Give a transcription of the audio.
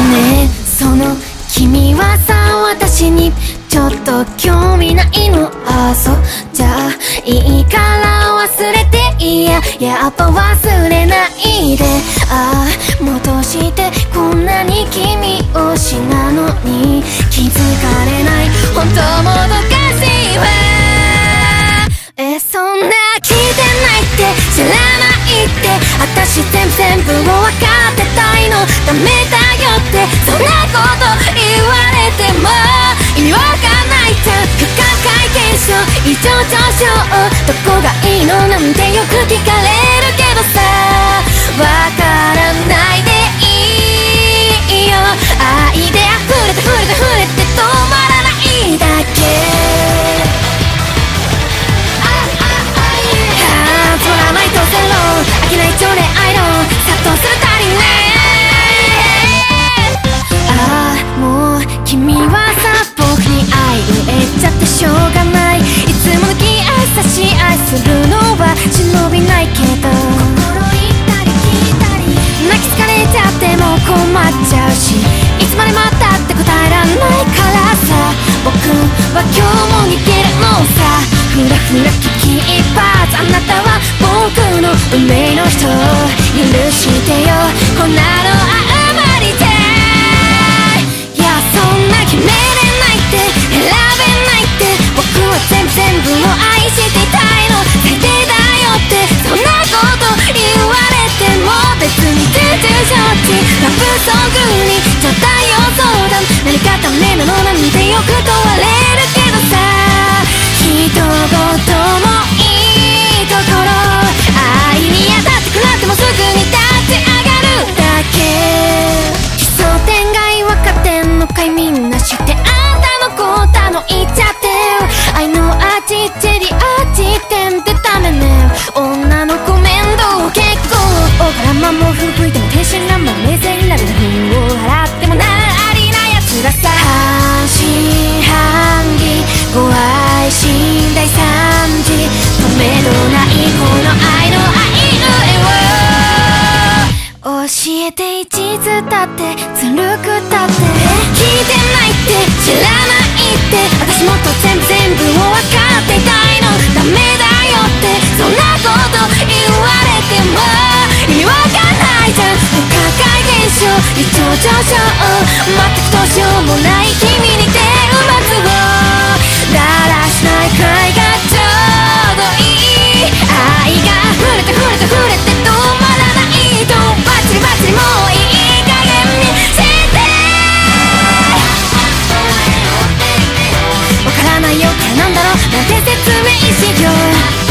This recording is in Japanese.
ねえその君はさ私にちょっと興味ないの。あそう。じゃあいいから忘れていや。やっぱ忘れないで。ああ戻してこんなに君推しなのに。気づかれない。本当もどかしいわ。えそんな聞いてないって。知らないって。私全部全部を分かってたいの。ダメだ。ても意味わかんないじゃん不可解現象異常上昇。どこがいいのなんてよく聞かれるけどさ。ふらふら危機一髪あなたは僕の運命の人許してよこんなの。あまりでいやそんな決めれないって選べないって僕は全部全部を愛していたいの。最低だよってそんなこと言われても。別に全然承知ラブソングにちょうだいよ相談何かダメなのなんてよく問の味チェリー味点ってダメね女の子面倒結構大からまも吹いても天真爛漫冷静になる風を払ってもなありな奴らさ半信半疑ご愛心大惨事止めどないこの愛の愛の絵を教えて一途だってずるくだって。聞いてないって知らないって。私もっと全部現象異常上昇全くどうしようもない君に手を待つをだらしないくらいがちょうどいい愛が溢れて溢れて溢れて止まらないとバチリバチリもういい加減にしてわからないよ。これなんだろう。なんて説明しよう。